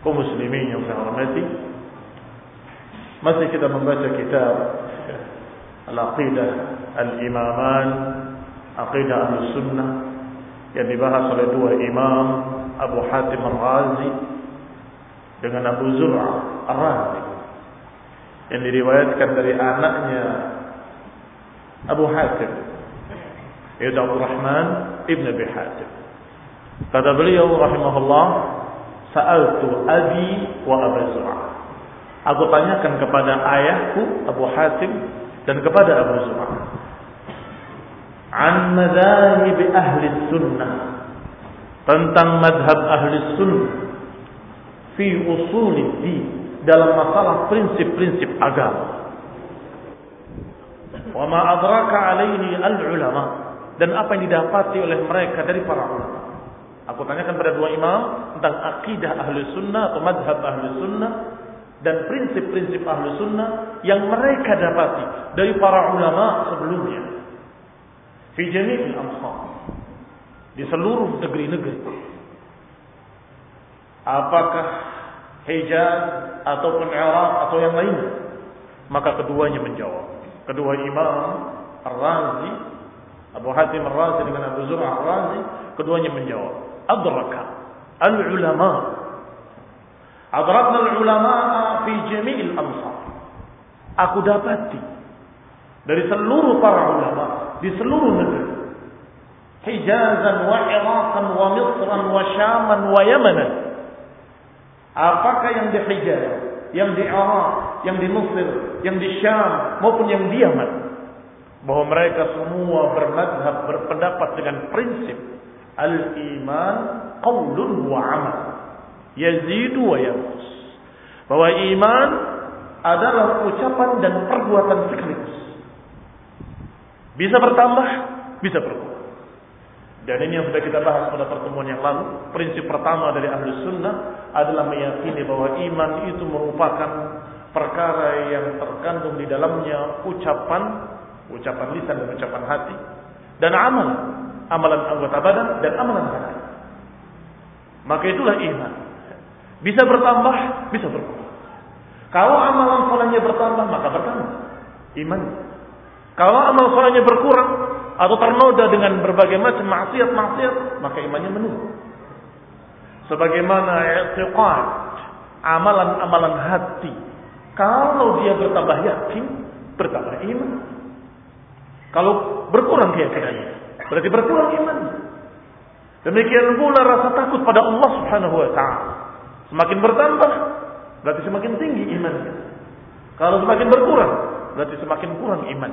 Kaum muslimin yang saya hormati masih kita membaca kitab Al-Aqidah Al-Imaman Aqidah Al-Sunnah yang dibahas oleh dua imam Abu Hatim Ar-Razi dengan Abu Zur'a Ar-Razi yang diriwayatkan dari anaknya Abu Hatim yaitu Abu Rahman Ibn Abi Hatim. Kata beliau rahimahullah Sa'altu abi wa Abu Zur'ah. Aku tanyakan kepada ayahku Abu Hatim dan kepada Abu Zur'ah. An madhahib ahli sunnah. Tentang madhab ahli sunnah. Fi usulid di dalam masalah prinsip-prinsip agama. Wa ma adraka alaihi al-ulama dan apa yang didapati oleh mereka dari para ulama. Aku tanyakan pada dua imam tentang akidah ahli sunnah atau madhab ahli sunnah dan prinsip-prinsip ahli sunnah yang mereka dapati dari para ulama sebelumnya. Fi jami'il amsar. Di seluruh negeri-negeri. Apakah Hijaz ataupun Iraq atau yang lainnya? Maka keduanya menjawab. Kedua imam Ar-Razi Abu Hatim Ar-Razi dengan Abu Zur'ah Ar-Razi keduanya menjawab adraka al-ulama adrakna al-ulama fi jami'il amsar aku dapati dari seluruh para ulama di seluruh negeri Hijazan wa Iraqan wa Misran wa Syaman wa Yamanan. Apakah yang di Hijaz yang di Iraq yang di Mesir yang di Syam maupun yang di Yaman? Bahwa mereka semua bermadhab berpendapat dengan prinsip Al-iman qaulun wa amal. Yazidu wa yanqus. Bahwa iman adalah ucapan dan perbuatan sekaligus. Bisa bertambah, bisa berkurang. Dan ini yang sudah kita bahas pada pertemuan yang lalu. Prinsip pertama dari ahli sunnah adalah meyakini bahwa iman itu merupakan perkara yang terkandung di dalamnya ucapan, ucapan lisan dan ucapan hati, dan amal amalan anggota badan dan amalan hati. Maka itulah iman. Bisa bertambah, bisa berkurang. Kalau amalan solehnya bertambah, maka bertambah iman. Kalau amal solehnya berkurang atau ternoda dengan berbagai macam maksiat-maksiat, maka imannya menurun. Sebagaimana i'tiqad, amalan-amalan hati. Kalau dia bertambah yakin, bertambah iman. Kalau berkurang keyakinannya, berarti berkurang iman. Demikian pula rasa takut pada Allah Subhanahu wa taala. Semakin bertambah, berarti semakin tinggi imannya. Kalau semakin berkurang, berarti semakin kurang iman.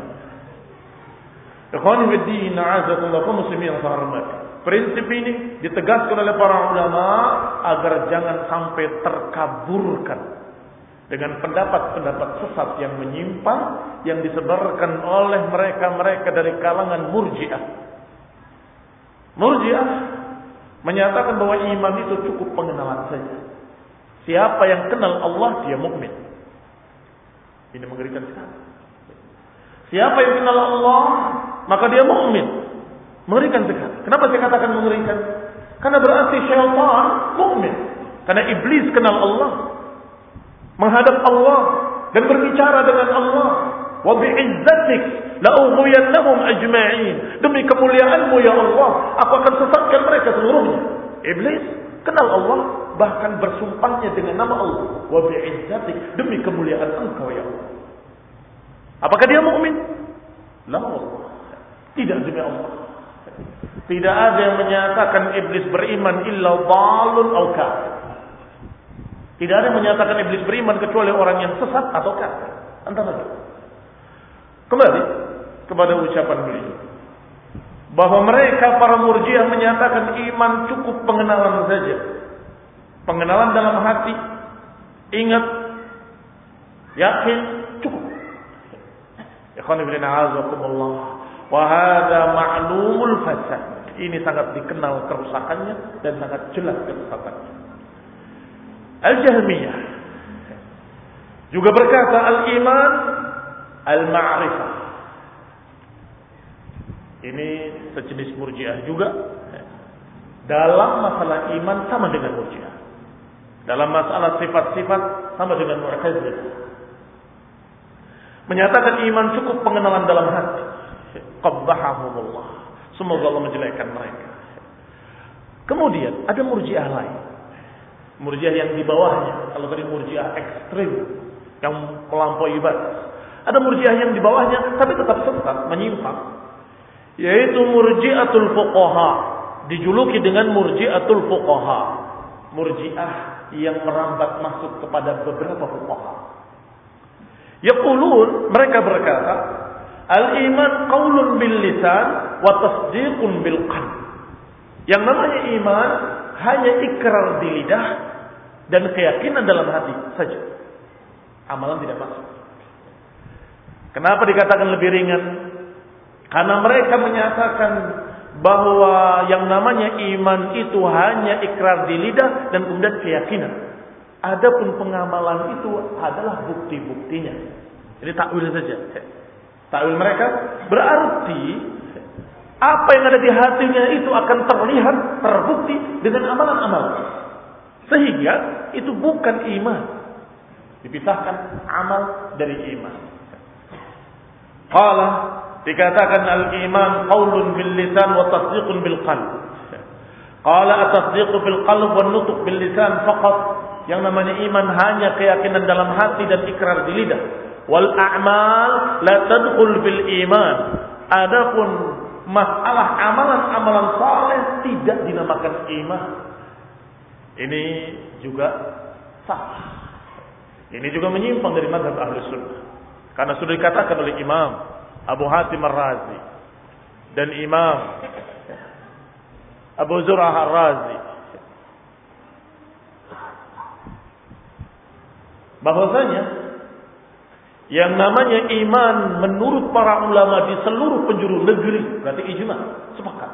Prinsip ini ditegaskan oleh para ulama agar jangan sampai terkaburkan dengan pendapat-pendapat sesat yang menyimpang yang disebarkan oleh mereka-mereka dari kalangan murjiah. Murjiah menyatakan bahwa iman itu cukup pengenalan saja. Siapa yang kenal Allah dia mukmin. Ini mengerikan sekali. Siapa yang kenal Allah, maka dia mukmin. Mengerikan sekali. Kenapa saya katakan mengerikan? Karena berarti syaitan mukmin. Karena iblis kenal Allah. Menghadap Allah dan berbicara dengan Allah. Wa bi'izzatik la'ughwiyannahum ajma'in. Demi kemuliaanmu ya Allah, aku akan sesatkan mereka seluruhnya. Iblis kenal Allah bahkan bersumpahnya dengan nama Allah. Wa bi'izzatik demi kemuliaan engkau ya Allah. Apakah dia mukmin? La. Tidak demi Allah. Tidak ada yang menyatakan iblis beriman illa au kafir. Tidak ada yang menyatakan iblis beriman kecuali orang yang sesat atau kafir. Antara itu. Kembali kepada ucapan beliau. Bahwa mereka para murjiah menyatakan iman cukup pengenalan saja. Pengenalan dalam hati. Ingat. Yakin. Cukup. Ikhwan ibn a'azakumullah. Wahada ma'lumul fasad. Ini sangat dikenal kerusakannya dan sangat jelas kerusakannya. Al-Jahmiyah juga berkata al-iman al-ma'rifah. Ini sejenis murjiah juga. Dalam masalah iman sama dengan murjiah. Dalam masalah sifat-sifat sama dengan mu'tazilah. Menyatakan iman cukup pengenalan dalam hati. Qabbahahumullah. Semoga Allah menjelekkan mereka. Kemudian ada murjiah lain. Murjiah yang di bawahnya. Kalau tadi murjiah ekstrim. Yang melampaui batas. Ada murjiah yang di bawahnya. Tapi tetap sesat. Menyimpang. Yaitu murjiatul fuqaha. Dijuluki dengan murjiatul fuqaha. Murjiah yang merambat masuk kepada beberapa fuqaha. Yaqulun mereka berkata, al-iman qaulun bil lisan wa tasdiqun bil qalb. Yang namanya iman hanya ikrar di lidah dan keyakinan dalam hati saja. Amalan tidak masuk. Kenapa dikatakan lebih ringan? Karena mereka menyatakan bahwa yang namanya iman itu hanya ikrar di lidah dan kemudian keyakinan. Adapun pengamalan itu adalah bukti-buktinya. Ini takwil saja. Takwil mereka berarti apa yang ada di hatinya itu akan terlihat, terbukti dengan amalan-amalan. Sehingga itu bukan iman. Dipisahkan amal dari iman. Qala dikatakan al-iman qaulun bil lisan wa tasdiqun bil qalb. Qala at-tasdiqu bil qalb wa nutq bil lisan faqat. Yang namanya iman hanya keyakinan dalam hati dan ikrar di lidah. Wal a'mal la tadkhul bil iman. Adapun masalah amalan-amalan saleh tidak dinamakan iman. Ini juga salah. Ini juga menyimpang dari mazhab ahli sunnah. Karena sudah dikatakan oleh Imam Abu Hatim Ar-Razi dan Imam Abu Zur'ah Ar-Razi. Bahwasanya yang namanya iman menurut para ulama di seluruh penjuru negeri berarti ijma sepakat.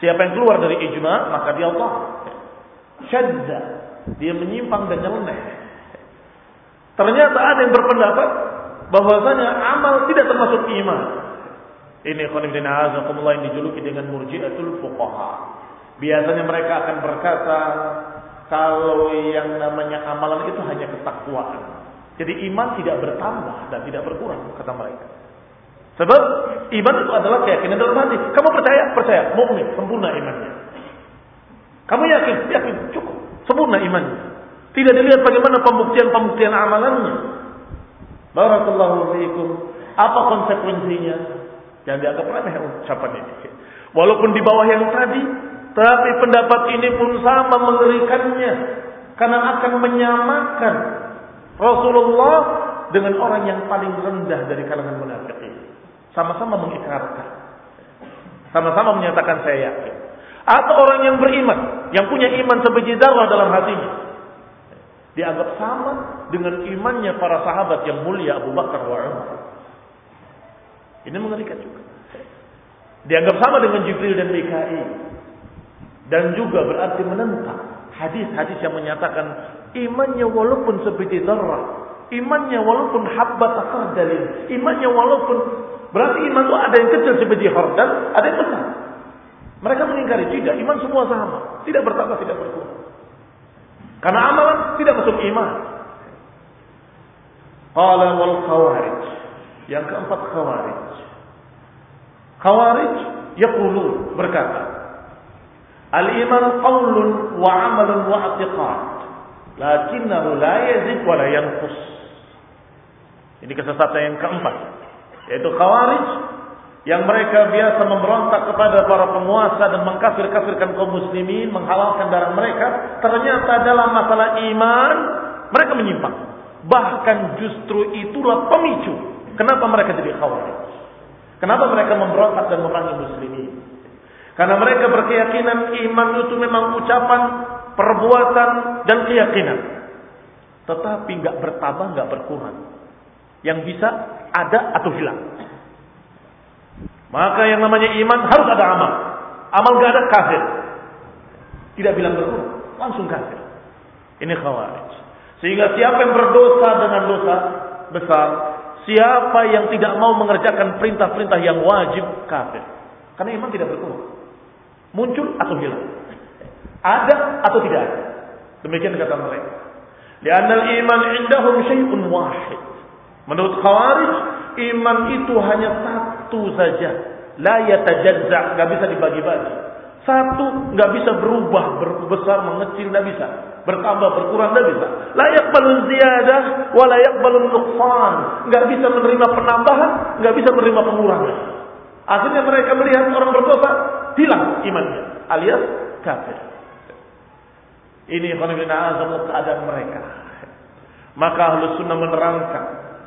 Siapa yang keluar dari ijma maka dia Allah. Syadda dia menyimpang dan nyeleneh. Ternyata ada yang berpendapat bahwasanya amal tidak termasuk iman ini khonibdin azakumullah yang dijuluki dengan murjiatul fuqaha biasanya mereka akan berkata kalau yang namanya amalan itu hanya ketakwaan. Jadi iman tidak bertambah dan tidak berkurang kata mereka. Sebab iman itu adalah keyakinan dalam hati. Kamu percaya? Percaya. Mukmin, sempurna imannya. Kamu yakin? Yakin. Cukup. Sempurna imannya. Tidak dilihat bagaimana pembuktian-pembuktian amalannya. Barakallahu fiikum. Apa konsekuensinya? Jangan dianggap remeh ucapan ini. Walaupun di bawah yang tadi, tapi pendapat ini pun sama mengerikannya. Karena akan menyamakan Rasulullah dengan orang yang paling rendah dari kalangan munafikin. Sama-sama mengikrarkan. Sama-sama menyatakan saya yakin. Atau orang yang beriman, yang punya iman sebiji darah dalam hatinya. Dianggap sama dengan imannya para sahabat yang mulia Abu Bakar wa Umar. Ini mengerikan juga. Dianggap sama dengan Jibril dan Mikail dan juga berarti menentang hadis-hadis yang menyatakan imannya walaupun sebiji darah Imannya walaupun habbat khardalin, imannya walaupun berarti iman itu ada yang kecil seperti khardal, ada yang besar. Mereka mengingkari tidak, iman semua sama, tidak bertambah, tidak berkurang. Karena amalan tidak masuk iman. Qala wal khawarij. Yang keempat khawarij. Khawarij yaqulun berkata, Al-iman qawlun wa amalun wa i'tiqad. Lakinnahu la yazid wa la yanqus. Ini kesesatan yang keempat. Yaitu khawarij yang mereka biasa memberontak kepada para penguasa dan mengkafir-kafirkan kaum muslimin, menghalalkan darah mereka, ternyata dalam masalah iman mereka menyimpang. Bahkan justru itulah pemicu kenapa mereka jadi khawarij. Kenapa mereka memberontak dan memerangi muslimin? Karena mereka berkeyakinan iman itu memang ucapan, perbuatan, dan keyakinan. Tetapi nggak bertambah, nggak berkurang. Yang bisa ada atau hilang. Maka yang namanya iman harus ada amal. Amal gak ada kafir. Tidak bilang berkurang, langsung kafir. Ini khawarij. Sehingga siapa yang berdosa dengan dosa besar, siapa yang tidak mau mengerjakan perintah-perintah yang wajib kafir. Karena iman tidak berkurang. Muncul atau hilang. Ada atau tidak ada. Demikian kata mereka. Lianna iman indahum syai'un wahid. Menurut khawarij, iman itu hanya satu saja. La yatajazza, nggak bisa dibagi-bagi. Satu nggak bisa berubah, berbesar, mengecil, nggak bisa. Bertambah, berkurang, nggak bisa. Layak balun ziyadah, wa layak balun nukfan. Nggak bisa menerima penambahan, nggak bisa menerima pengurangan. Akhirnya mereka melihat orang berdosa, hilang imannya. Alias kafir. Ini keadaan mereka. Maka ahlus sunnah menerangkan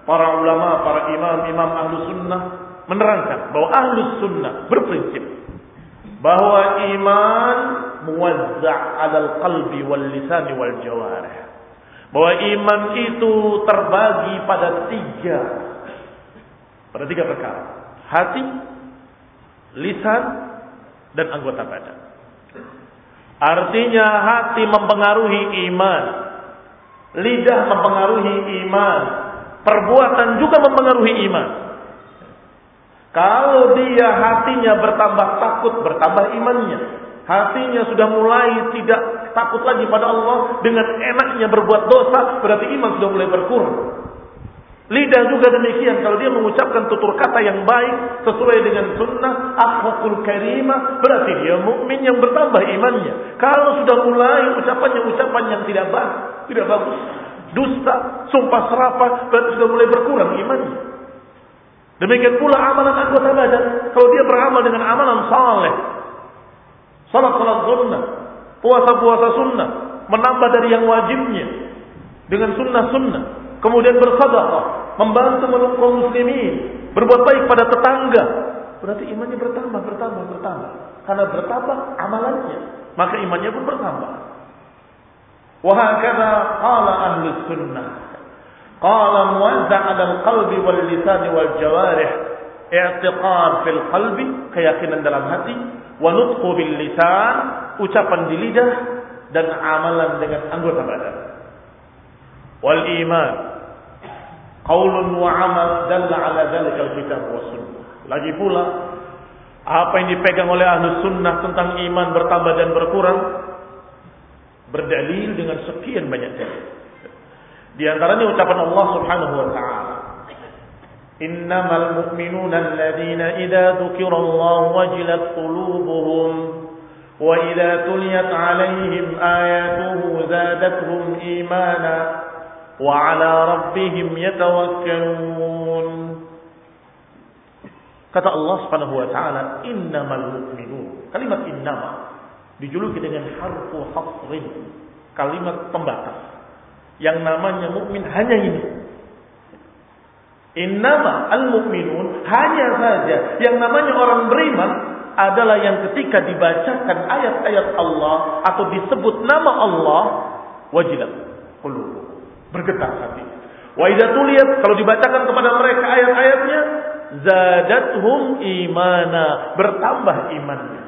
para ulama, para imam, imam ahlu sunnah menerangkan bahwa ahlu sunnah berprinsip bahwa iman muwazza' alal qalbi wal lisani wal jawarih. Bahwa iman itu terbagi pada tiga pada tiga perkara. Hati, lisan, dan anggota badan. Artinya hati mempengaruhi iman. Lidah mempengaruhi iman. Perbuatan juga mempengaruhi iman. Kalau dia hatinya bertambah takut, bertambah imannya. Hatinya sudah mulai tidak takut lagi pada Allah dengan enaknya berbuat dosa, berarti iman sudah mulai berkurang. Lidah juga demikian. Kalau dia mengucapkan tutur kata yang baik sesuai dengan sunnah, akhlakul karimah, berarti dia mukmin yang bertambah imannya. Kalau sudah mulai ucapannya ucapan yang tidak baik, tidak bagus, dusta, sumpah serapah, berarti sudah mulai berkurang imannya. Demikian pula amalan anggota badan. Kalau dia beramal dengan amalan saleh, salat salat sunnah, puasa puasa sunnah, menambah dari yang wajibnya dengan sunnah sunnah, kemudian bersedekah, membantu menolong kaum muslimin, berbuat baik pada tetangga, berarti imannya bertambah, bertambah, bertambah. Karena bertambah amalannya, maka imannya pun bertambah. Wahakana ala ahlus sunnah. قال موزع على qalbi wal lisan wal في القلب fil qalbi, keyakinan dalam hati, ونطق باللسان ucapan di lidah dan amalan dengan anggota badan. Wal iman qaulun wa amal dalla ala dhalika al kitab was sunnah. Lagi pula apa yang dipegang oleh ahlu sunnah tentang iman bertambah dan berkurang berdalil dengan sekian banyak dalil. Di antaranya ucapan Allah Subhanahu wa taala. Innamal mu'minuna alladziina idza dzukira Allah wajilat qulubuhum wa idza tuliyat 'alaihim ayatuhu zadatuhum imana wa 'ala rabbihim yatawakkalun. Kata Allah Subhanahu wa taala, innamal mu'minun. Kalimat innama dijuluki dengan harfu hasrin, kalimat pembatas. Yang namanya mukmin hanya ini. Innama al-mu'minun hanya saja yang namanya orang beriman adalah yang ketika dibacakan ayat-ayat Allah atau disebut nama Allah wajilat qulub bergetar hati. Wa idza tuliyat kalau dibacakan kepada mereka ayat-ayatnya zadathum imana bertambah imannya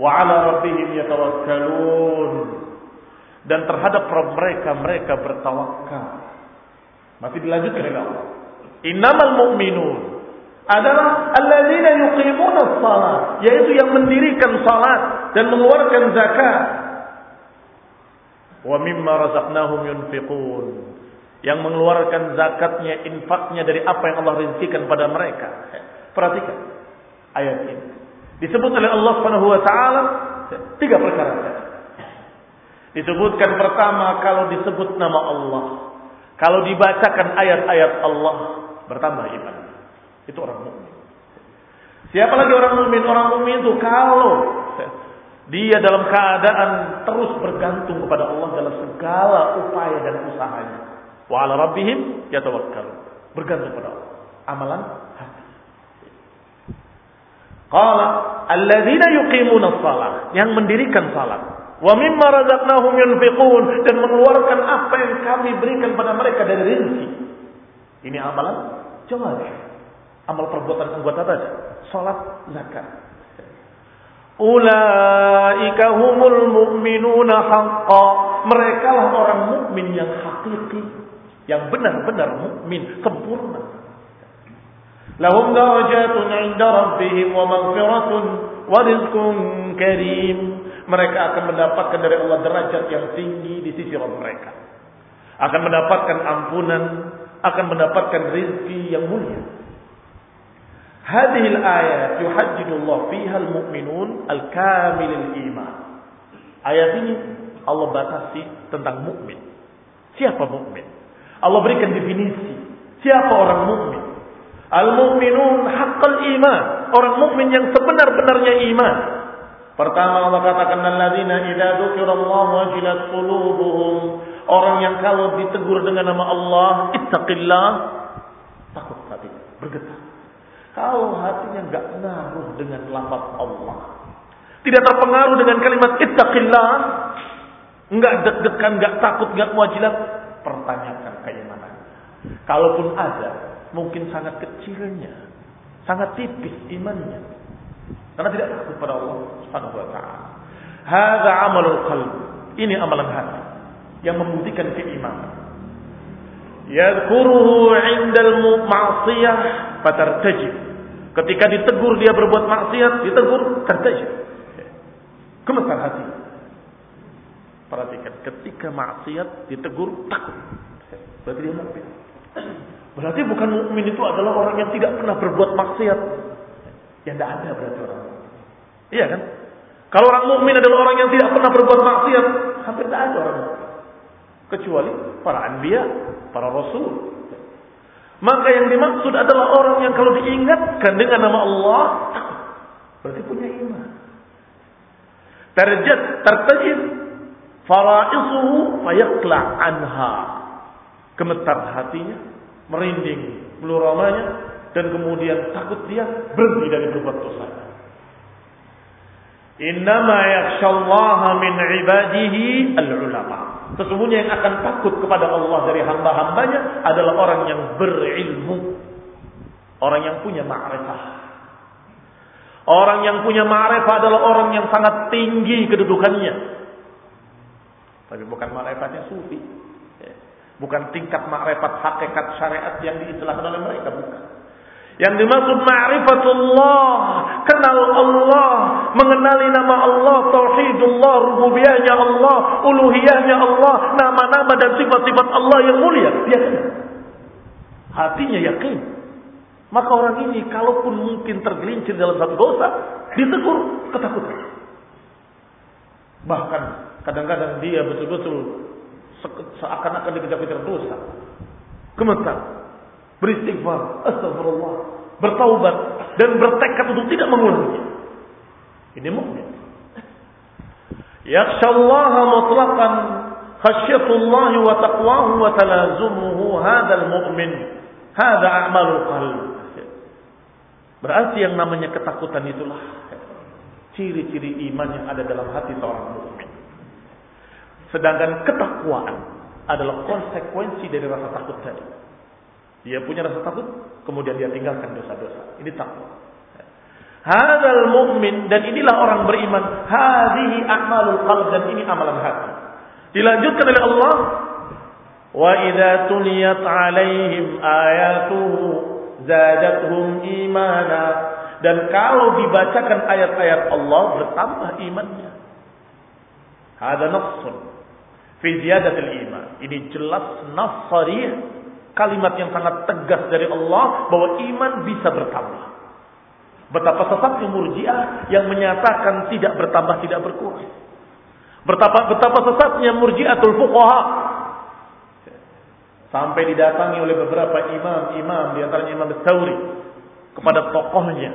wa ala rabbihim yatawakkalun dan terhadap Rabb mereka mereka bertawakal Masih dilanjutkan oleh Allah. Innamal mu'minun adalah alladzina yuqimuna shalah, yaitu yang mendirikan salat dan mengeluarkan zakat. Wa mimma razaqnahum yunfiqun. Yang mengeluarkan zakatnya, infaknya dari apa yang Allah rintikan pada mereka. Perhatikan ayat ini. Disebut oleh Allah Subhanahu wa taala tiga perkara. Disebutkan pertama kalau disebut nama Allah. Kalau dibacakan ayat-ayat Allah bertambah iman. Itu orang mukmin. Siapa lagi orang mukmin? Orang mukmin itu kalau dia dalam keadaan terus bergantung kepada Allah dalam segala upaya dan usahanya. Wa ala rabbihim yatawakkalu. Bergantung kepada Allah. Amalan hati. Qala alladzina yuqimuna shalah, yang mendirikan salat. Wa mimma razaqnahum yunfiqun dan mengeluarkan apa yang kami berikan pada mereka dari rezeki. Ini amalan jawab. Amal perbuatan anggota tadi, salat, zakat. Ulaika humul mu'minuna haqqa. Mereka lah orang mukmin yang hakiki, yang benar-benar mukmin sempurna. Lahum darajatun 'inda rabbihim wa maghfiratun wa rizqun karim mereka akan mendapatkan dari Allah derajat yang tinggi di sisi Allah mereka. Akan mendapatkan ampunan, akan mendapatkan rezeki yang mulia. Hadhil ayat yuhajjidullah fiha al-mu'minun al kamil al iman. Ayat ini Allah batasi tentang mukmin. Siapa mukmin? Allah berikan definisi. Siapa orang mukmin? Al-mu'minun haqqal iman. Orang mukmin yang sebenar-benarnya iman. Pertama Allah katakan alladzina idza dzukirallahu wajilat qulubuhum. Orang yang kalau ditegur dengan nama Allah, ittaqillah, takut hati, bergetar. Kalau hatinya nggak ngaruh dengan lafaz Allah, tidak terpengaruh dengan kalimat ittaqillah, nggak deg-degan, nggak takut, nggak muajilat, pertanyakan keimanan. Kalaupun ada, mungkin sangat kecilnya, sangat tipis imannya. Karena tidak takut pada Allah Subhanahu wa taala. Hadza amalul qalb. Ini amalan hati yang membuktikan keimanan. Yadkuruhu 'indal ma'siyah fatartajib. Ketika ditegur dia berbuat maksiat, ditegur tertajib. Gemetar hati. Perhatikan, ketika maksiat ditegur takut. Berarti dia mukmin. Berarti bukan mukmin itu adalah orang yang tidak pernah berbuat maksiat. Yang tidak ada berarti orang. Iya kan? Kalau orang mukmin adalah orang yang tidak pernah berbuat maksiat, hampir tidak ada orang. Kecuali para anbiya, para rasul, maka yang dimaksud adalah orang yang kalau diingatkan dengan nama Allah, berarti punya iman. Terjat, tertajib, faraisuhu fayaqla anha. Gemetar hatinya, merinding bulu dan kemudian takut dia berhenti dari berbuat dosa. Innama yakhshallaha min ibadihi al-ulama. Sesungguhnya yang akan takut kepada Allah dari hamba-hambanya adalah orang yang berilmu. Orang yang punya ma'rifah. Orang yang punya ma'rifah adalah orang yang sangat tinggi kedudukannya. Tapi bukan ma'rifatnya sufi. Bukan tingkat ma'rifat hakikat syariat yang diistilahkan oleh mereka. Bukan. Yang dimaksud ma'rifatullah, kenal Allah, mengenali nama Allah, tauhidullah, rububiyahnya Allah, uluhiyahnya Allah, nama-nama dan sifat-sifat Allah yang mulia. Dia. Hatinya yakin. Maka orang ini kalaupun mungkin tergelincir dalam satu dosa, ditegur ketakutan. Bahkan kadang-kadang dia betul-betul seakan-akan dikejar-kejar dosa. Gemetar beristighfar, astagfirullah, bertaubat dan bertekad untuk tidak mengulangi. Ini mukmin. Yakhshallaha mutlaqan khasyatullahi wa taqwahu wa talazumuhu hadzal mu'min. Hadza a'malul qalb. Berarti yang namanya ketakutan itulah ciri-ciri iman yang ada dalam hati seorang mukmin. Sedangkan ketakwaan adalah konsekuensi dari rasa takut tadi. Dia punya rasa takut, kemudian dia tinggalkan dosa-dosa. Ini takwa. Hadal mu'min dan inilah orang beriman. Hadihi amalul qalb dan ini amalan hati. Dilanjutkan oleh Allah Wa idza tuliyat alaihim ayatuhu zadatuhum imana. Dan kalau dibacakan ayat-ayat Allah bertambah imannya. Ada nafsun fi ziyadatil iman. Ini jelas nas kalimat yang sangat tegas dari Allah bahwa iman bisa bertambah. Betapa sesatnya murjiah yang menyatakan tidak bertambah, tidak berkurang. Betapa, betapa sesatnya murjiatul fuqaha. Sampai didatangi oleh beberapa imam-imam, di antaranya Imam Tsauri kepada tokohnya.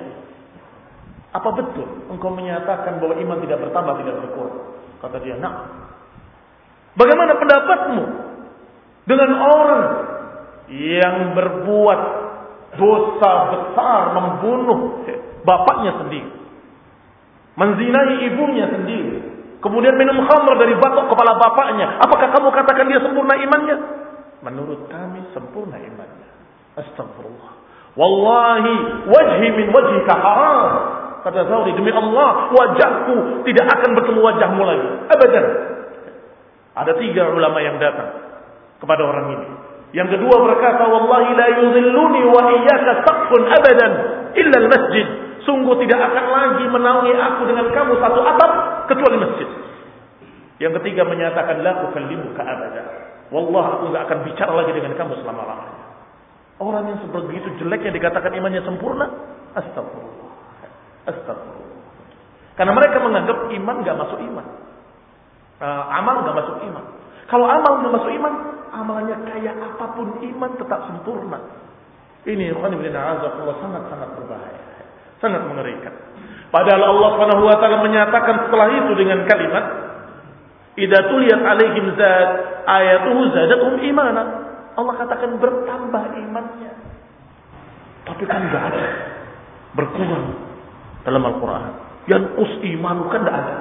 Apa betul engkau menyatakan bahwa iman tidak bertambah, tidak berkurang? Kata dia, nak. Bagaimana pendapatmu dengan orang yang berbuat dosa besar membunuh bapaknya sendiri. Menzinai ibunya sendiri. Kemudian minum khamr dari batok kepala bapaknya. Apakah kamu katakan dia sempurna imannya? Menurut kami sempurna imannya. Astagfirullah. Wallahi wajhi min wajhika haram. Kata Zawri, demi Allah, wajahku tidak akan bertemu wajahmu lagi. Abadan. Ada tiga ulama yang datang kepada orang ini. Yang kedua berkata, Wallahi la yuzilluni wa iyyaka saqfun abadan illa al-masjid. Sungguh tidak akan lagi menaungi aku dengan kamu satu atap kecuali masjid. Yang ketiga menyatakan la ukallimuka abada. Wallah aku enggak akan bicara lagi dengan kamu selama-lamanya. Orang yang seperti itu jeleknya dikatakan imannya sempurna. Astagfirullah. Astagfirullah. Karena mereka menganggap iman enggak masuk iman. Uh, amal enggak masuk iman. Kalau amal enggak masuk iman, amalnya kayak apa pun iman tetap sempurna. Ini Allah sangat-sangat berbahaya. Sangat mengerikan. Padahal Allah Subhanahu wa taala menyatakan setelah itu dengan kalimat Idza tuliyat alaihim zad ayatuhu zadatuhum imana. Allah katakan bertambah imannya. Tapi kan enggak ada. Berkurang dalam Al-Quran. Yang us iman kan enggak ada.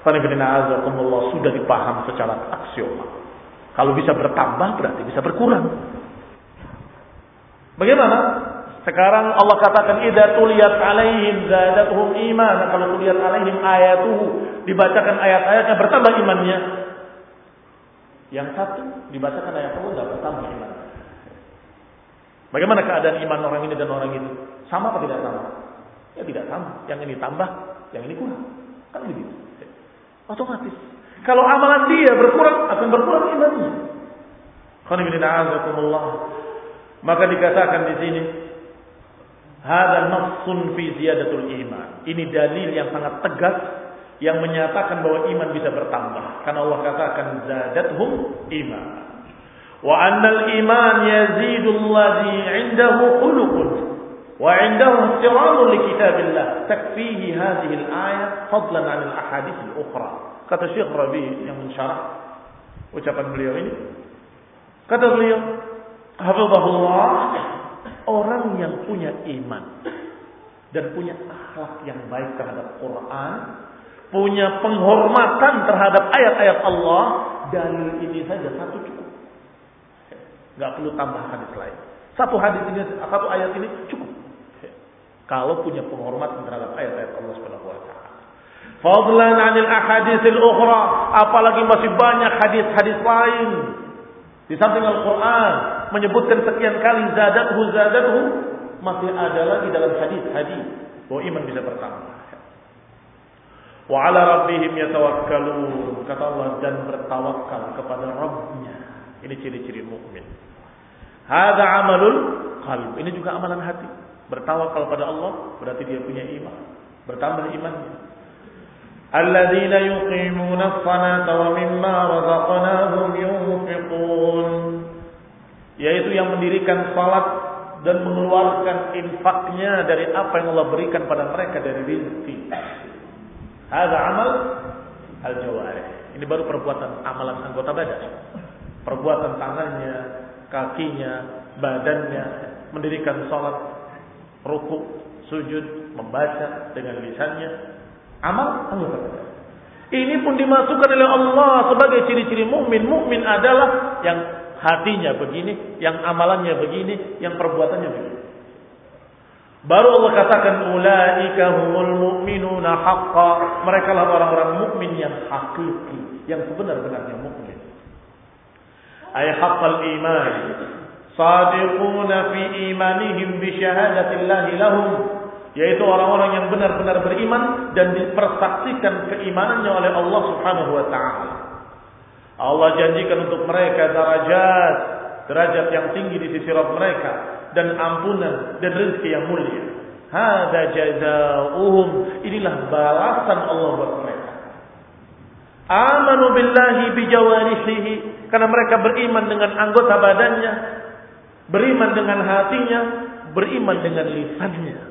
Karena sudah dipaham secara aksioma. Kalau bisa bertambah berarti bisa berkurang. Bagaimana? Sekarang Allah katakan idza tuliyat alaihim zadatuhum iman. Kalau tuliyat alaihim ayatuhu dibacakan ayat-ayatnya bertambah imannya. Yang satu dibacakan ayat Allah tidak bertambah iman. Bagaimana keadaan iman orang ini dan orang itu? Sama atau tidak sama? Ya tidak sama. Yang ini tambah, yang ini kurang. Kan begitu. Otomatis. Kalau amalan dia berkurang, akan berkurang imannya. Maka dikatakan di sini, Hada nafsun fi ziyadatul iman. Ini dalil yang sangat tegas yang menyatakan bahwa iman bisa bertambah. Karena Allah katakan zadathum iman. Wa annal iman yazidul ladzi 'indahu khuluqun wa 'indahu ihtiramun li kitabillah. Takfihi hadhihi al-ayah fadlan 'an al-ahadits al-ukhra. Kata Syekh Rabi yang mensyarah ucapan beliau ini. Kata beliau, Hafizahullah, orang yang punya iman dan punya akhlak yang baik terhadap Quran, punya penghormatan terhadap ayat-ayat Allah, dan ini saja satu cukup. Gak perlu tambah hadis lain. Satu hadis ini, satu ayat ini cukup. Kalau punya penghormatan terhadap ayat-ayat Allah Subhanahu wa. Fadlan 'anil ahaditsil ukhra, apalagi masih banyak hadis-hadis lain. Di samping Al-Qur'an menyebutkan sekian kali zadathu zadathu, masih ada lagi dalam hadis-hadis bahwa iman bisa bertambah. Wa 'ala rabbihim yatawakkalun, kata Allah dan bertawakal kepada Rabbnya. Ini ciri-ciri mukmin. Hada amalul qalb. Ini juga amalan hati. Bertawakal pada Allah berarti dia punya iman. Bertambah imannya. الذين يقيمون الصلاة ومما رزقناهم ينفقون yaitu yang mendirikan salat dan mengeluarkan infaknya dari apa yang Allah berikan pada mereka dari rezeki. Ada amal al-jawarih. Ini baru perbuatan amalan anggota badan. Perbuatan tangannya, kakinya, badannya, mendirikan salat, ruku, sujud, membaca dengan lisannya, Amal anggota Ini pun dimasukkan oleh Allah sebagai ciri-ciri mukmin. Mukmin adalah yang hatinya begini, yang amalannya begini, yang perbuatannya begini. Baru Allah katakan ulaika humul mu'minuna haqqa. Mereka lah orang-orang mukmin yang hakiki, yang sebenar-benarnya mukmin. ay haqqal iman sadiquna fi imanihim bi syahadatillahi lahum yaitu orang-orang yang benar-benar beriman dan dipersaksikan keimanannya oleh Allah Subhanahu wa taala. Allah janjikan untuk mereka derajat, derajat yang tinggi di sisi Rabb mereka dan ampunan dan rezeki yang mulia. Hada jazaohum. Inilah balasan Allah buat mereka. Amanu billahi bijawarihi karena mereka beriman dengan anggota badannya, beriman dengan hatinya, beriman dengan lisannya.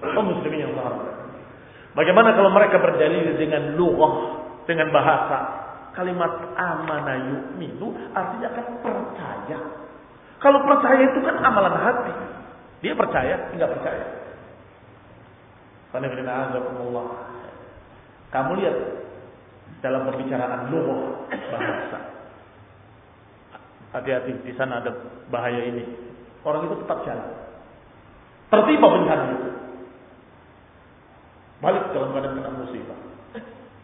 Oh muslimin yang sahab. Bagaimana kalau mereka berdalil dengan lughah, dengan bahasa? Kalimat amana yu'minu artinya kan percaya. Kalau percaya itu kan amalan hati. Dia percaya, enggak percaya. Kamu lihat dalam pembicaraan lughah bahasa. Hati-hati di sana ada bahaya ini. Orang itu tetap jalan. Tertiba bencana itu. Balik dalam keadaan kena musibah.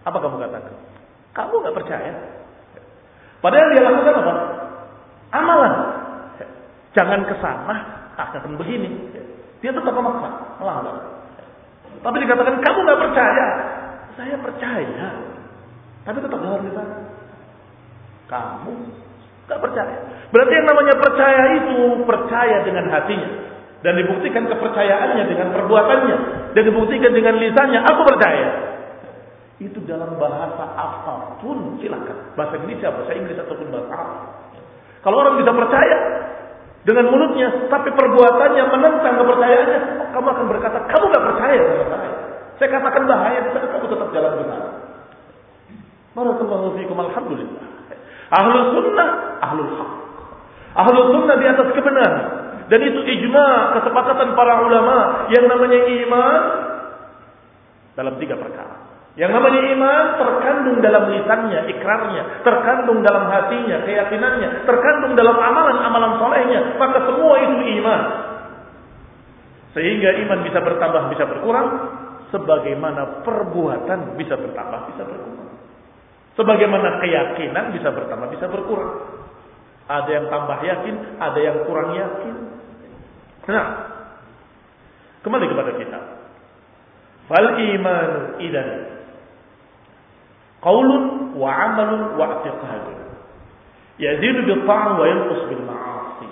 Apa kamu katakan? Kamu nggak percaya. Padahal dia lakukan apa? Amalan. Jangan ke sana, akan begini. Dia tetap memaksa, melanggar. Tapi dikatakan kamu nggak percaya. Saya percaya. Tapi tetap jalan di sana. Kamu nggak percaya. Berarti yang namanya percaya itu percaya dengan hatinya dan dibuktikan kepercayaannya dengan perbuatannya. Dan dibuktikan dengan lisannya. Aku percaya. Itu dalam bahasa apa pun silakan. Bahasa Indonesia bahasa Inggris ataupun bahasa Arab. Kalau orang bisa percaya dengan mulutnya tapi perbuatannya menentang kepercayaannya kamu akan berkata kamu gak percaya saya. Katakan bahaya tapi kamu tetap jalan benar. Barakallahu fiikum alhamdulillah. Ahlul sunnah ahlul haq. Ahlul sunnah di atas kebenaran dan itu ijma kesepakatan para ulama yang namanya iman dalam tiga perkara. Yang namanya iman terkandung dalam lisannya, ikrarnya, terkandung dalam hatinya, keyakinannya, terkandung dalam amalan-amalan solehnya. Maka semua itu iman. Sehingga iman bisa bertambah, bisa berkurang. Sebagaimana perbuatan bisa bertambah, bisa berkurang. Sebagaimana keyakinan bisa bertambah, bisa berkurang. Ada yang tambah yakin, ada yang kurang yakin. Nah, kembali kepada kita. Fal iman idan qaulun wa amalun wa i'tiqadun. Yazidu bil ta'a wa yanqus bil ma'asi.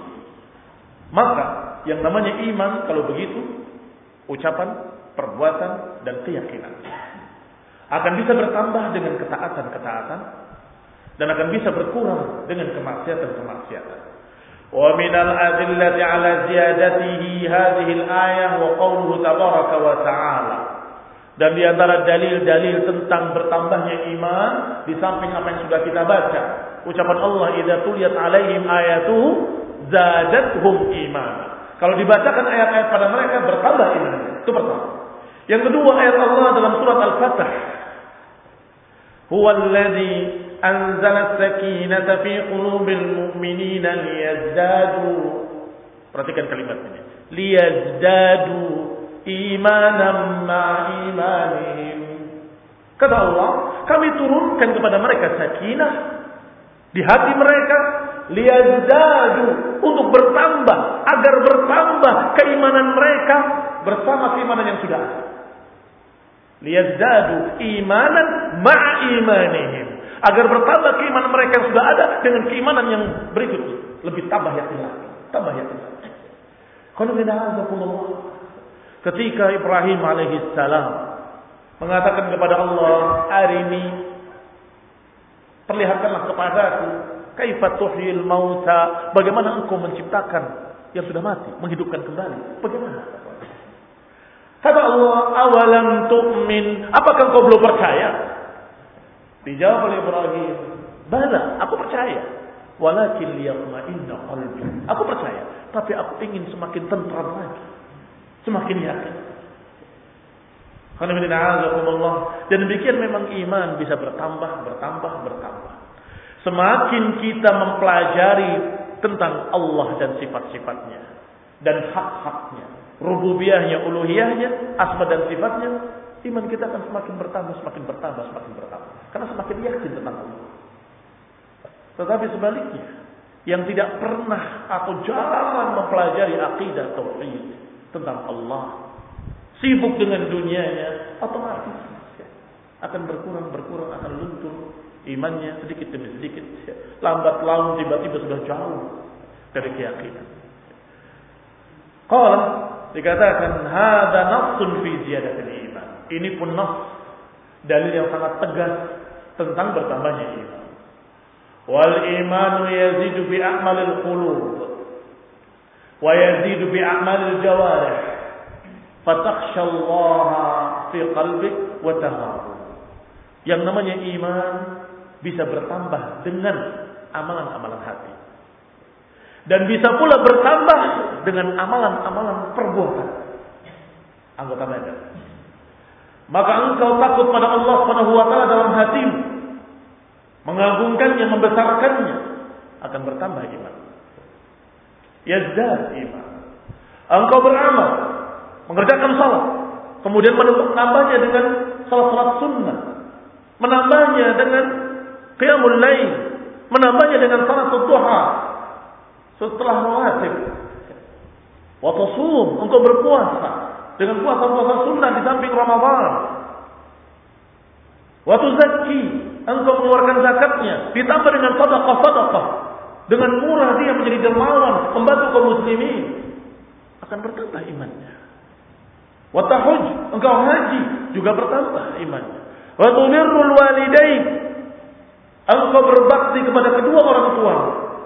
Maka yang namanya iman kalau begitu ucapan, perbuatan dan keyakinan akan bisa bertambah dengan ketaatan-ketaatan dan akan bisa berkurang dengan kemaksiatan-kemaksiatan. ومن الأدلة على زيادته هذه الآية وقوله تبارك وتعالى dan di antara dalil-dalil tentang bertambahnya iman di samping apa yang sudah kita baca ucapan Allah idza tuliyat alaihim ayatuhu zadatuhum iman kalau dibacakan ayat-ayat pada mereka bertambah iman itu pertama yang kedua ayat Allah dalam surat Al-Fatah huwa alladhi أنزل السكينة في قلوب المؤمنين ليزدادوا perhatikan kalimat ini liyazdadu imanan ma imanihim kata Allah kami turunkan kepada mereka sakinah di hati mereka liyazdadu untuk bertambah agar bertambah keimanan mereka bersama keimanan yang sudah ada liyazdadu imanan ma imanihim agar bertambah keimanan mereka yang sudah ada dengan keimanan yang berikut. Lebih tambah yakin lagi. Tambah yakin lagi. Ketika Ibrahim alaihissalam mengatakan kepada Allah arini perlihatkanlah kepadaku kaifa tuhyil mauta bagaimana engkau menciptakan yang sudah mati menghidupkan kembali. Bagaimana? Kata Allah awalam tu'min? Apakah engkau belum percaya Dijawab oleh Ibrahim, "Bala, aku percaya. Walakin liyatma'inna qalbi." Aku percaya, tapi aku ingin semakin tentram lagi. Semakin yakin. Dan demikian memang iman bisa bertambah, bertambah, bertambah. Semakin kita mempelajari tentang Allah dan sifat-sifatnya dan hak-haknya, rububiyahnya, uluhiyahnya, asma dan sifatnya, iman kita akan semakin bertambah, semakin bertambah, semakin bertambah. Karena semakin yakin tentang Allah. Tetapi sebaliknya, yang tidak pernah atau jarang mempelajari akidah tauhid tentang Allah, sibuk dengan dunianya, otomatis akan berkurang, berkurang, akan luntur imannya sedikit demi sedikit. Lambat laun tiba-tiba sudah jauh dari keyakinan. Kalau dikatakan hada nafsun fi ziyadatil iman. Ini pun nafs dalil yang sangat tegas tentang bertambahnya iman. Wal imanu yazidu bi a'malil qulub wa yazidu bi a'malil jawarih. Fatakhsha Allah fi qalbik wa taharu. Yang namanya iman bisa bertambah dengan amalan-amalan hati. Dan bisa pula bertambah dengan amalan-amalan perbuatan. Anggota badan. Maka engkau takut pada Allah Subhanahu wa taala dalam hatimu. Mengagungkannya, membesarkannya akan bertambah iman. Yazdad iman. Engkau beramal, mengerjakan salat, kemudian menambahnya dengan salat-salat sunnah, menambahnya dengan qiyamul lain, menambahnya dengan salat duha setelah rawatib. Wa engkau berpuasa dengan puasa-puasa sunnah di samping Ramadan. Wa tuzakki, engkau mengeluarkan zakatnya ditambah dengan sedekah-sedekah. Dengan murah dia menjadi dermawan, membantu kaum muslimin. Akan bertambah imannya. Wa tahuj, engkau haji juga bertambah imannya. Wa tulirrul walidain, engkau berbakti kepada kedua orang tua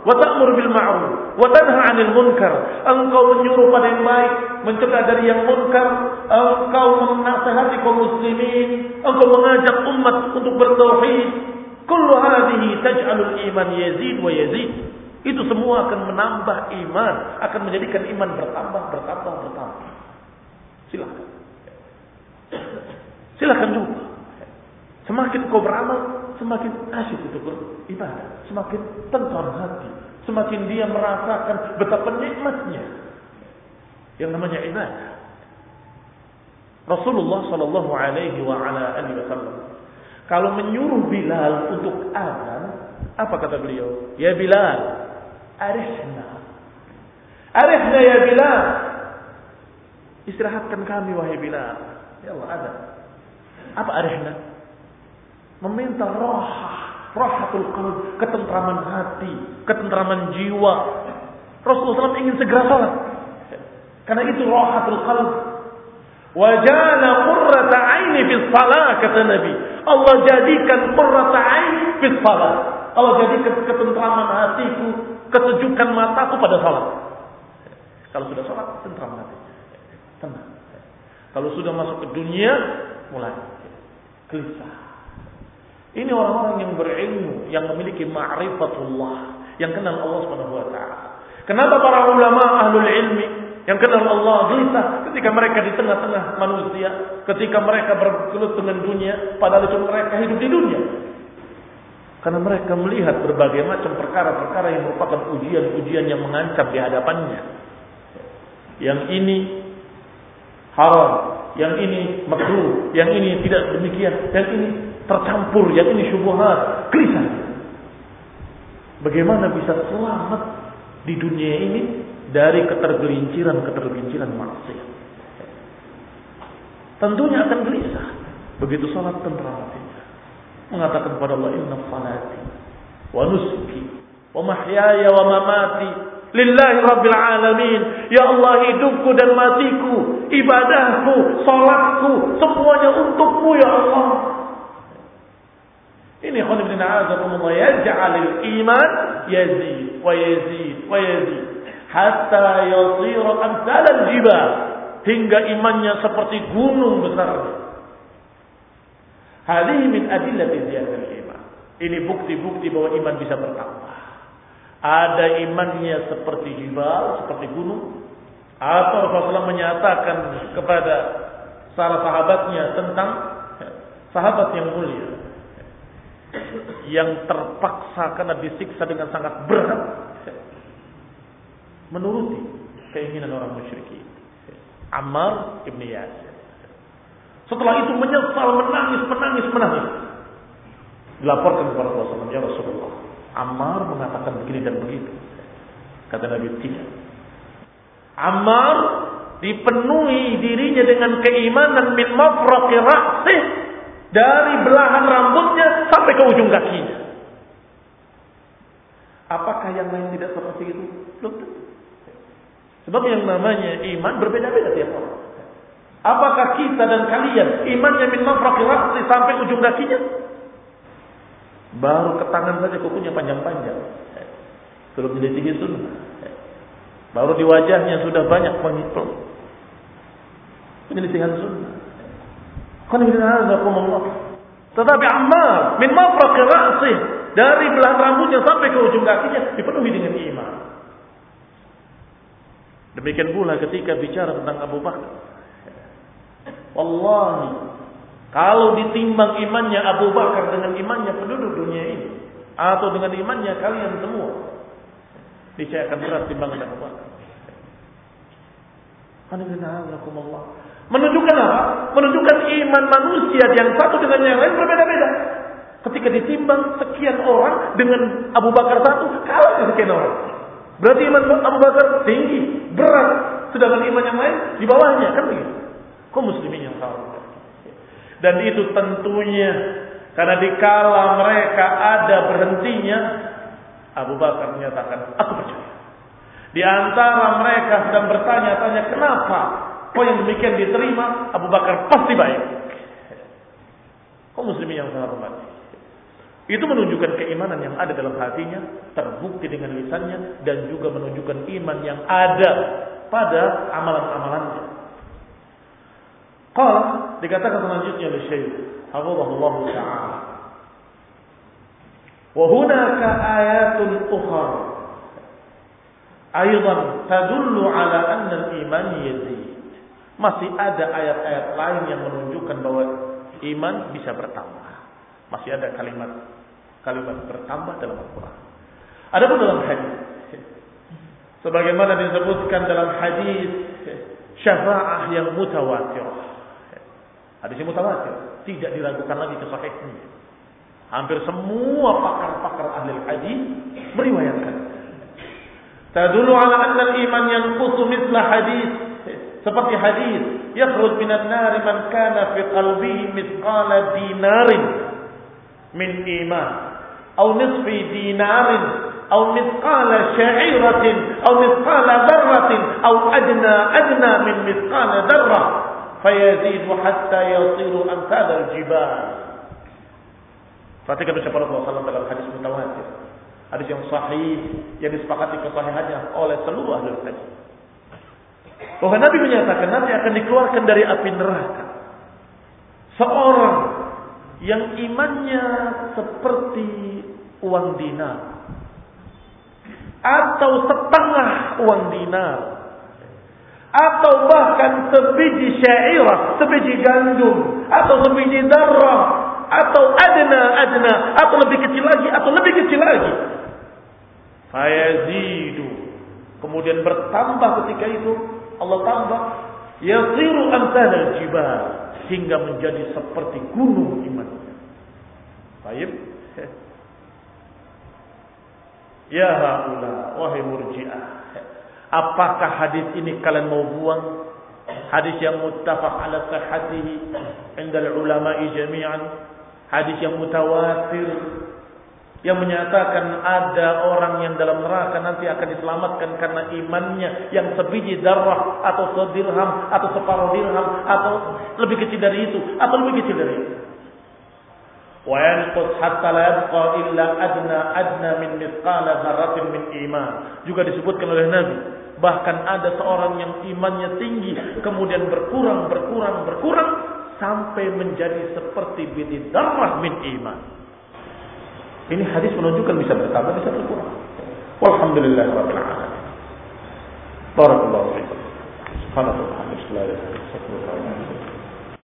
wa ta'mur bil ma'ruf. Wa tanha 'anil munkar. Engkau menyuruh pada yang baik mencegah dari yang munkar. Engkau menasihati kaum muslimin. Engkau mengajak umat untuk bertauhid. Kullu hadhihi taj'alul iman yazid wa yazid. Itu semua akan menambah iman akan menjadikan iman bertambah bertambah bertambah. Silakan. Silakan coba semakin kau beramal semakin asyik untuk beribadah, semakin tentram hati, semakin dia merasakan betapa nikmatnya yang namanya ibadah. Rasulullah Shallallahu Alaihi Wasallam kalau menyuruh Bilal untuk azan, apa kata beliau? Ya Bilal, arihna, arihna ya Bilal, istirahatkan kami wahai Bilal. Ya Allah ada. Apa arihna? Meminta rohah, rohatul qalb, ketentraman hati, ketentraman jiwa. Rasulullah SAW ingin segera salat. Karena itu rohatul qalb. Wajana qurrata aini salat kata Nabi. Allah jadikan qurrata aini salat. Allah jadikan ketentraman hatiku, kesejukan mataku pada salat. Kalau sudah salat, tentram hati. Tenang. Kalau sudah masuk ke dunia, mulai gelisah. Ini orang-orang yang berilmu, yang memiliki ma'rifatullah, yang kenal Allah Subhanahu wa taala. Kenapa para ulama ahlul ilmi yang kenal Allah gelisah ketika mereka di tengah-tengah manusia, ketika mereka bergelut dengan dunia, padahal itu mereka hidup di dunia. Karena mereka melihat berbagai macam perkara-perkara yang merupakan ujian-ujian yang mengancam di hadapannya. Yang ini haram, yang ini makruh, yang ini tidak demikian, yang ini tercampur yang ini syubhat, gelisah. Bagaimana bisa selamat di dunia ini dari ketergelinciran-ketergelinciran maksiat? Tentunya akan gelisah. Begitu salat tentram. Mengatakan kepada Allah, Inna salati wa nusuki wa mahyaya wa mamati lillahi rabbil alamin. Ya Allah hidupku dan matiku, ibadahku, salatku, semuanya untukmu ya Allah. Ini khon ibn a'azakumullah yaj'alil iman yazid wa yazid wa yazid hatta yasira amsal al-jibal hingga imannya seperti gunung besar. Hadhihi min adillati ziyadatil iman. Ini bukti-bukti bahwa iman bisa bertambah. Ada imannya seperti jibal, seperti gunung. Atau Rasulullah menyatakan kepada salah sahabatnya tentang sahabat yang mulia yang terpaksa karena disiksa dengan sangat berat menuruti keinginan orang musyrikin. Ammar ibn Yasir. Setelah itu menyesal, menangis, menangis, menangis. Dilaporkan kepada Rasulullah, ya Rasulullah, Ammar mengatakan begini dan begitu. Kata Nabi tidak. Ammar dipenuhi dirinya dengan keimanan min mafraqi ra'sih dari belahan rambutnya sampai ke ujung kakinya. Apakah yang lain tidak seperti itu? Belum tentu. Sebab yang namanya iman berbeda-beda tiap orang. Apakah kita dan kalian imannya min mafraqi sampai ujung kakinya? Baru ke tangan saja kukunya panjang-panjang. Belum jadi tinggi sunnah. Baru di wajahnya sudah banyak penghitung. Penyelisihan sunnah. Tetapi Ammar min mafraqi ra'si dari belahan rambutnya sampai ke ujung kakinya dipenuhi dengan iman. Demikian pula ketika bicara tentang Abu Bakar. Wallahi, kalau ditimbang imannya Abu Bakar dengan imannya penduduk dunia ini, atau dengan imannya kalian semua, niscaya akan berat timbangan Abu Bakar. Menunjukkan apa? Menunjukkan iman manusia yang satu dengan yang lain berbeda-beda. Ketika ditimbang sekian orang dengan Abu Bakar satu, kalah sekian orang. Berarti iman Abu Bakar tinggi, berat. Sedangkan iman yang lain di bawahnya. Kan begitu. Kau muslimin yang tahu. Dan itu tentunya karena dikala mereka ada berhentinya, Abu Bakar menyatakan, aku percaya. Di antara mereka sedang bertanya-tanya, kenapa kau yang demikian diterima, Abu Bakar pasti baik. Kau muslimin yang sangat hormat. Itu menunjukkan keimanan yang ada dalam hatinya, terbukti dengan lisannya, dan juga menunjukkan iman yang ada pada amalan-amalannya. Qala dikatakan selanjutnya oleh Syekh Hafizahullah Ta'ala. Wa hunaka ayatun ukhra aidan tadullu ala anna al-iman. Masih ada ayat-ayat lain yang menunjukkan bahwa iman bisa bertambah. Masih ada kalimat kalimat bertambah dalam Al-Quran. Adapun dalam hadis, sebagaimana disebutkan dalam hadis syafaah yang mutawatir. Hadis yang mutawatir tidak diragukan lagi kesahihnya. Hampir semua pakar-pakar ahli hadis meriwayatkan. Tadulu ala anna al-iman yanqusu mithla hadis seperti hadis yakhruj minan nar man kana fi qalbihi mithqala dinarin min iman أو نصف دينار أو مثقال شعيرة أو مثقال ذرة أو أدنى أدنى من مثقال ذرة فيزيد حتى يصير أمثال الجبال Perhatikan ucapan Rasulullah SAW dalam hadis mutawatir. Hadis yang sahih, yang disepakati kesahihannya oleh seluruh ahli hadis. Bahwa Nabi menyatakan nanti akan dikeluarkan dari api neraka. Seorang yang imannya seperti uang dinar. Atau setengah uang dinar. Atau bahkan sebiji syairah, sebiji gandum atau sebiji darah atau adna adna atau lebih kecil lagi atau lebih kecil lagi. Fayazidu. Kemudian bertambah ketika itu Allah tambah yasiru amsal jibal hingga menjadi seperti gunung iman. Baik. Ya haula wahai murji'ah. Apakah hadis ini kalian mau buang? Hadis yang muttafaq ala sahhatihi indal ulama'i jami'an. Hadis yang mutawatir yang menyatakan ada orang yang dalam neraka nanti akan diselamatkan karena imannya yang sebiji darah atau sedirham atau separuh dirham atau lebih kecil dari itu atau lebih kecil dari itu. Wa hatta la yabqa illa adna adna min mithqala dzarratin min iman. Juga disebutkan oleh Nabi, bahkan ada seorang yang imannya tinggi kemudian berkurang berkurang berkurang sampai menjadi seperti biji darah min iman. Ini hadis menunjukkan bisa bertambah, bisa berkurang. Walhamdulillah rabbil alamin. Barakallahu fiikum. Subhanallah. Alhamdulillah.